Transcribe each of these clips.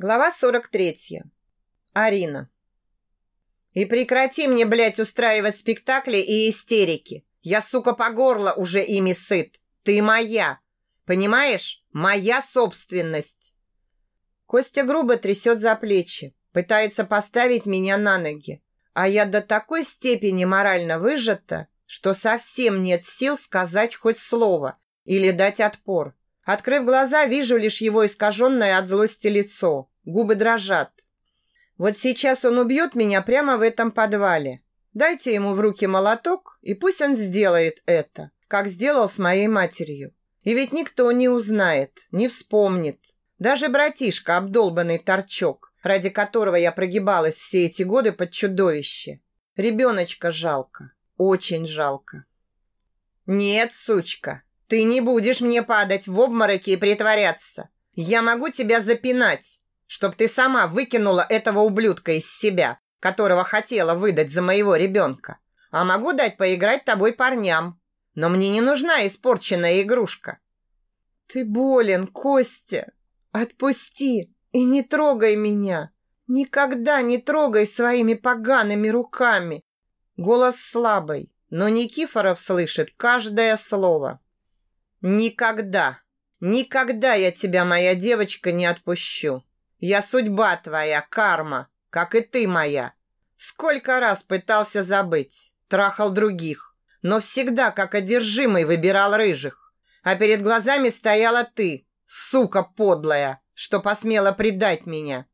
Глава 43. Арина. И прекрати мне, блядь, устраивать спектакли и истерики. Я, сука, по горло уже ими сыт. Ты моя. Понимаешь? Моя собственность. Костя грубо трясет за плечи, пытается поставить меня на ноги. А я до такой степени морально выжата, что совсем нет сил сказать хоть слово или дать отпор. Открыв глаза, вижу лишь его искаженное от злости лицо. Губы дрожат. Вот сейчас он убьет меня прямо в этом подвале. Дайте ему в руки молоток, и пусть он сделает это, как сделал с моей матерью. И ведь никто не узнает, не вспомнит. Даже братишка, обдолбанный торчок, ради которого я прогибалась все эти годы под чудовище. Ребеночка жалко, очень жалко. Нет, сучка, ты не будешь мне падать в обмороки и притворяться. Я могу тебя запинать, чтоб ты сама выкинула этого ублюдка из себя, которого хотела выдать за моего ребенка. А могу дать поиграть тобой парням. Но мне не нужна испорченная игрушка. Ты болен, Костя. Отпусти и не трогай меня. Никогда не трогай своими погаными руками. Голос слабый, но Никифоров слышит каждое слово. Никогда, никогда я тебя, моя девочка, не отпущу. Я судьба твоя, карма, как и ты моя. Сколько раз пытался забыть, трахал других, но всегда, как одержимый, выбирал рыжих. А перед глазами стояла ты, сука подлая, что посмела предать меня.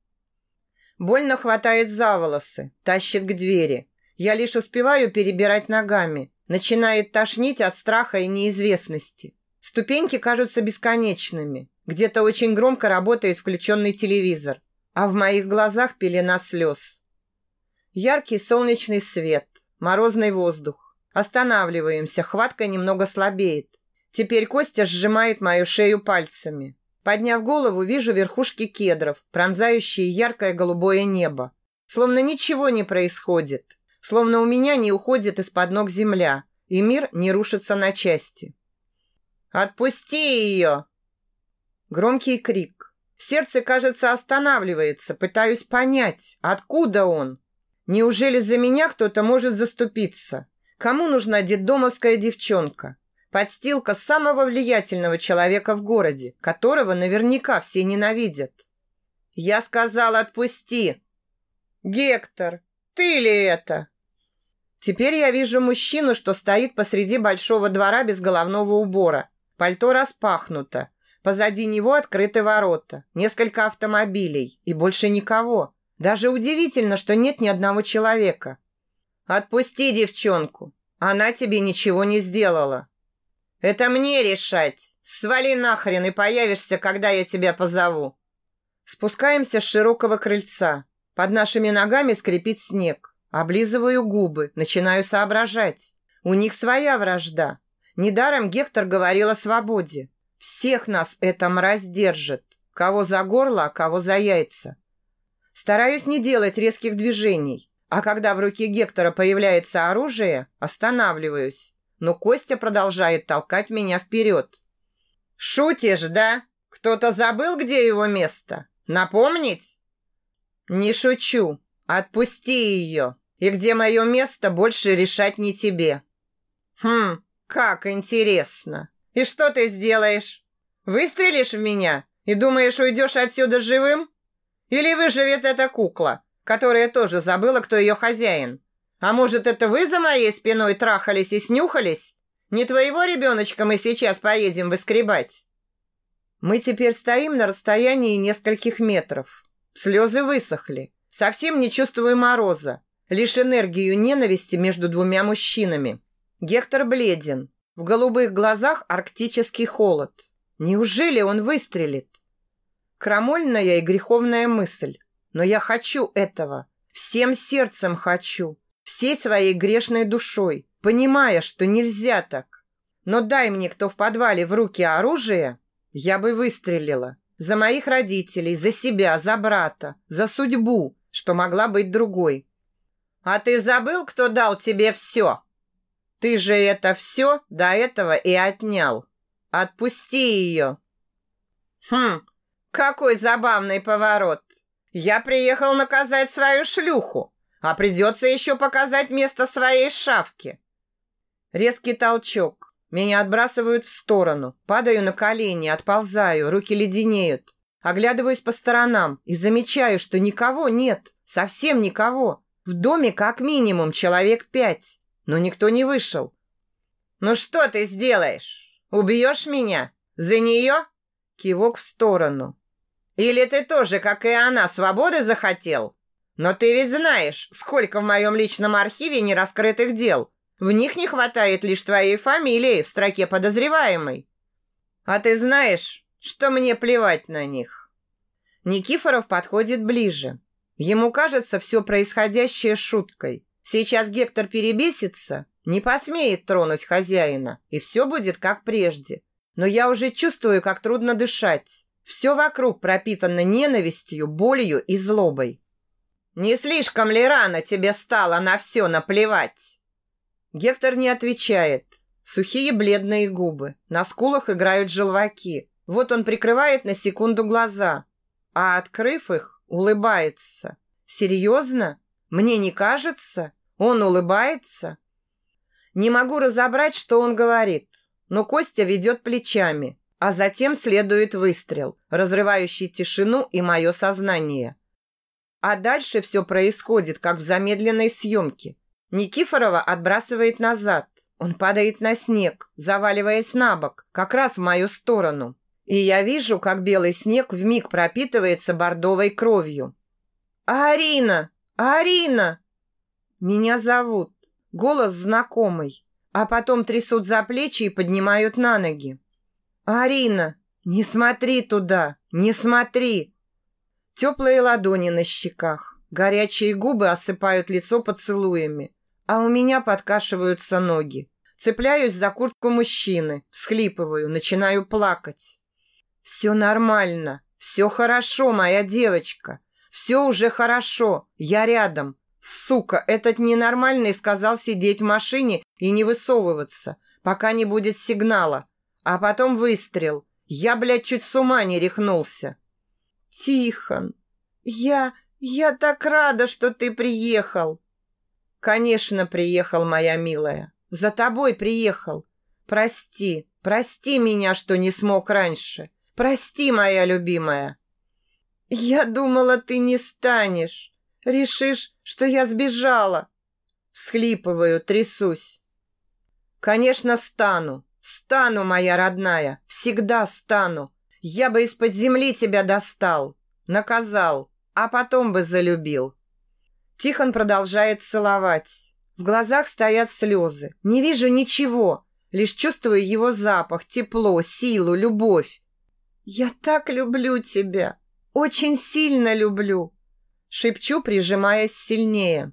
Больно хватает за волосы, тащит к двери. Я лишь успеваю перебирать ногами. Начинает тошнить от страха и неизвестности. Ступеньки кажутся бесконечными. Где-то очень громко работает включенный телевизор, а в моих глазах пелена слез. Яркий солнечный свет, морозный воздух. Останавливаемся, хватка немного слабеет. Теперь Костя сжимает мою шею пальцами. Подняв голову, вижу верхушки кедров, пронзающие яркое голубое небо. Словно ничего не происходит. Словно у меня не уходит из-под ног земля, и мир не рушится на части. «Отпусти ее!» Громкий крик. Сердце, кажется, останавливается. Пытаюсь понять, откуда он. Неужели за меня кто-то может заступиться? Кому нужна детдомовская девчонка? Подстилка самого влиятельного человека в городе, которого наверняка все ненавидят. Я сказал, отпусти. Гектор, ты ли это? Теперь я вижу мужчину, что стоит посреди большого двора без головного убора. Пальто распахнуто. Позади него открыты ворота, несколько автомобилей и больше никого. Даже удивительно, что нет ни одного человека. Отпусти девчонку. Она тебе ничего не сделала. Это мне решать. Свали нахрен и появишься, когда я тебя позову. Спускаемся с широкого крыльца. Под нашими ногами скрипит снег. Облизываю губы, начинаю соображать. У них своя вражда. Недаром Гектор говорил о свободе. Всех нас эта мразь держит. Кого за горло, а кого за яйца. Стараюсь не делать резких движений. А когда в руке Гектора появляется оружие, останавливаюсь. Но Костя продолжает толкать меня вперед. «Шутишь, да? Кто-то забыл, где его место? Напомнить?» «Не шучу. Отпусти ее. И где мое место, больше решать не тебе». «Хм, как интересно. И что ты сделаешь? Выстрелишь в меня и думаешь, уйдешь отсюда живым? Или выживет эта кукла, которая тоже забыла, кто ее хозяин? А может, это вы за моей спиной трахались и снюхались? Не твоего ребеночка мы сейчас поедем выскребать. Мы теперь стоим на расстоянии нескольких метров. Слезы высохли. Совсем не чувствую мороза. Лишь энергию ненависти между двумя мужчинами. Гектор бледен. В голубых глазах арктический холод. Неужели он выстрелит? Крамольная и греховная мысль. Но я хочу этого. Всем сердцем хочу. Всей своей грешной душой. Понимая, что нельзя так. Но дай мне кто в подвале в руки оружие, я бы выстрелила. За моих родителей, за себя, за брата, за судьбу, что могла быть другой. А ты забыл, кто дал тебе все? Ты же это все до этого и отнял. Отпусти ее. Хм, какой забавный поворот. Я приехал наказать свою шлюху, а придется еще показать место своей шавки. Резкий толчок. Меня отбрасывают в сторону. Падаю на колени, отползаю, руки леденеют. Оглядываюсь по сторонам и замечаю, что никого нет. Совсем никого. В доме как минимум человек пять. Но никто не вышел. «Ну что ты сделаешь? Убьешь меня? За нее?» Кивок в сторону. Или ты тоже, как и она, свободы захотел? Но ты ведь знаешь, сколько в моем личном архиве нераскрытых дел. В них не хватает лишь твоей фамилии в строке подозреваемой. А ты знаешь, что мне плевать на них. Никифоров подходит ближе. Ему кажется все происходящее шуткой. Сейчас Гектор перебесится, не посмеет тронуть хозяина, и все будет как прежде. Но я уже чувствую, как трудно дышать. Все вокруг пропитано ненавистью, болью и злобой. «Не слишком ли рано тебе стало на все наплевать?» Гектор не отвечает. Сухие бледные губы. На скулах играют желваки. Вот он прикрывает на секунду глаза. А открыв их, улыбается. «Серьезно? Мне не кажется? Он улыбается?» Не могу разобрать, что он говорит. Но Костя ведет плечами. А затем следует выстрел, разрывающий тишину и мое сознание. А дальше все происходит, как в замедленной съемке. Никифорова отбрасывает назад. Он падает на снег, заваливаясь на бок, как раз в мою сторону. И я вижу, как белый снег вмиг пропитывается бордовой кровью. «Арина! Арина!» Меня зовут. Голос знакомый. А потом трясут за плечи и поднимают на ноги. «Арина, не смотри туда! Не смотри!» Теплые ладони на щеках, горячие губы осыпают лицо поцелуями, а у меня подкашиваются ноги. Цепляюсь за куртку мужчины, всхлипываю, начинаю плакать. «Все нормально, все хорошо, моя девочка, все уже хорошо, я рядом. Сука, этот ненормальный сказал сидеть в машине и не высовываться, пока не будет сигнала. А потом выстрел. Я, блядь, чуть с ума не рехнулся. Тихон, я... я так рада, что ты приехал. Конечно, приехал, моя милая. За тобой приехал. Прости, прости меня, что не смог раньше. Прости, моя любимая. Я думала, ты не станешь. Решишь, что я сбежала. Всхлипываю, трясусь. Конечно, стану. Стану, моя родная, всегда стану. Я бы из-под земли тебя достал, наказал, а потом бы залюбил. Тихон продолжает целовать. В глазах стоят слезы. Не вижу ничего, лишь чувствую его запах, тепло, силу, любовь. Я так люблю тебя, очень сильно люблю. Шепчу, прижимаясь сильнее.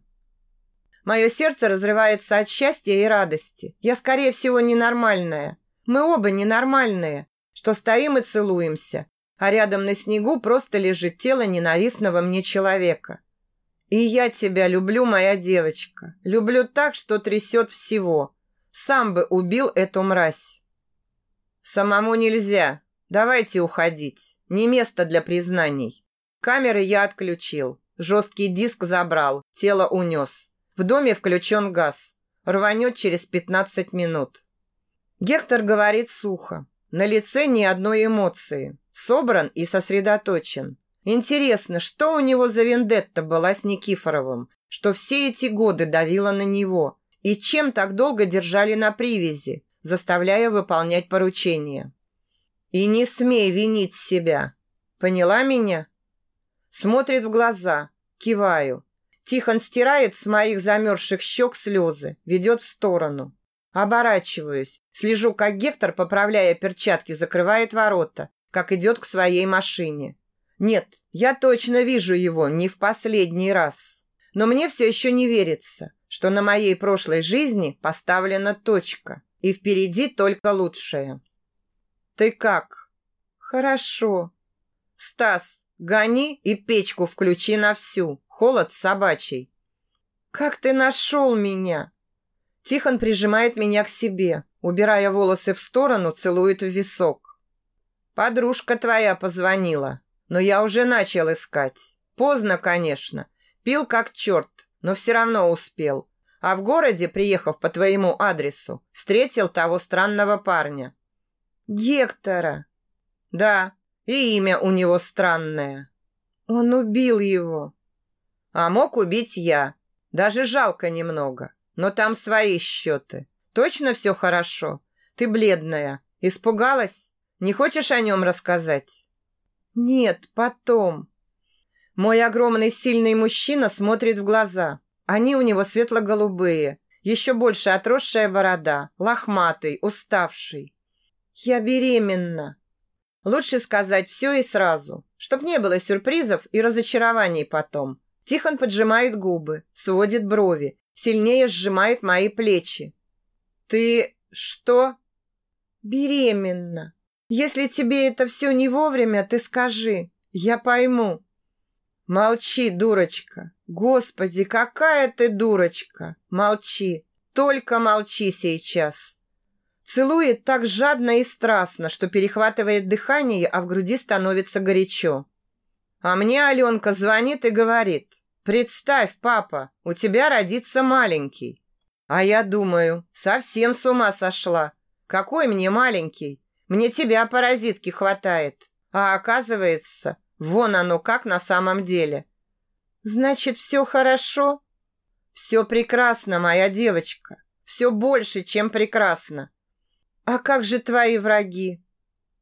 Мое сердце разрывается от счастья и радости. Я, скорее всего, ненормальная. Мы оба ненормальные, что стоим и целуемся, а рядом на снегу просто лежит тело ненавистного мне человека. И я тебя люблю, моя девочка. Люблю так, что трясет всего. Сам бы убил эту мразь. Самому нельзя. Давайте уходить. Не место для признаний. Камеры я отключил. Жесткий диск забрал. Тело унес. В доме включен газ. Рванет через 15 минут. Гектор говорит сухо. На лице ни одной эмоции. Собран и сосредоточен. Интересно, что у него за вендетта была с Никифоровым, что все эти годы давила на него, и чем так долго держали на привязи, заставляя выполнять поручения. И не смей винить себя. Поняла меня? Смотрит в глаза. Киваю. Тихон стирает с моих замерзших щек слезы, ведет в сторону. Оборачиваюсь, слежу, как Гектор, поправляя перчатки, закрывает ворота, как идет к своей машине. Нет, я точно вижу его не в последний раз. Но мне все еще не верится, что на моей прошлой жизни поставлена точка, и впереди только лучшее. Ты как? Хорошо. Стас, гони и печку включи на всю холод собачий. «Как ты нашел меня?» Тихон прижимает меня к себе, убирая волосы в сторону, целует в висок. «Подружка твоя позвонила, но я уже начал искать. Поздно, конечно. Пил как черт, но все равно успел. А в городе, приехав по твоему адресу, встретил того странного парня. Гектора. Да, и имя у него странное. Он убил его. А мог убить я. Даже жалко немного. Но там свои счеты. Точно все хорошо? Ты бледная. Испугалась? Не хочешь о нем рассказать? Нет, потом. Мой огромный сильный мужчина смотрит в глаза. Они у него светло-голубые. Еще больше отросшая борода. Лохматый, уставший. Я беременна. Лучше сказать все и сразу, чтоб не было сюрпризов и разочарований потом. Тихон поджимает губы, сводит брови, сильнее сжимает мои плечи. «Ты что?» «Беременна. Если тебе это все не вовремя, ты скажи. Я пойму». «Молчи, дурочка. Господи, какая ты дурочка. Молчи. Только молчи сейчас». Целует так жадно и страстно, что перехватывает дыхание, а в груди становится горячо. А мне Аленка звонит и говорит, «Представь, папа, у тебя родится маленький». А я думаю, совсем с ума сошла. Какой мне маленький? Мне тебя, паразитки, хватает. А оказывается, вон оно как на самом деле. Значит, все хорошо? Все прекрасно, моя девочка. Все больше, чем прекрасно. А как же твои враги?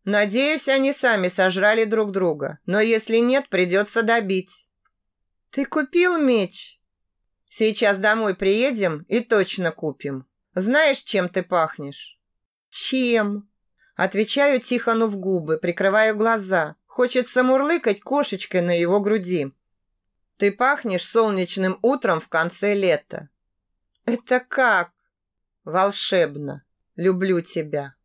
Надеюсь, они сами сожрали друг друга. Но если нет, придется добить. Ты купил меч? Сейчас домой приедем и точно купим. Знаешь, чем ты пахнешь? Чем? Отвечаю Тихону в губы, прикрываю глаза. Хочется мурлыкать кошечкой на его груди. Ты пахнешь солнечным утром в конце лета. Это как? Волшебно. Люблю тебя.